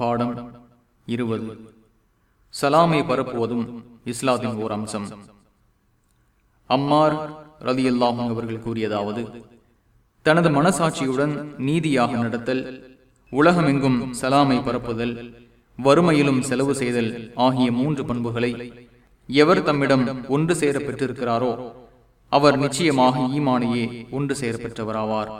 பாடம் இருபது. சலாமை பரப்புவதும் இஸ்லாத்தின் ஓர் அம்சம். அம்மார் ரதி அல்லாஹும் அவர்கள் கூறியதாவது தனது மனசாட்சியுடன் நீதியாக நடத்தல் உலகமெங்கும் சலாமை பரப்புதல் வறுமையிலும் செலவு செய்தல் ஆகிய மூன்று பண்புகளை எவர் தம்மிடம் ஒன்று சேர பெற்றிருக்கிறாரோ அவர் நிச்சயமாக ஈமானையே ஒன்று சேர பெற்றவராவார்.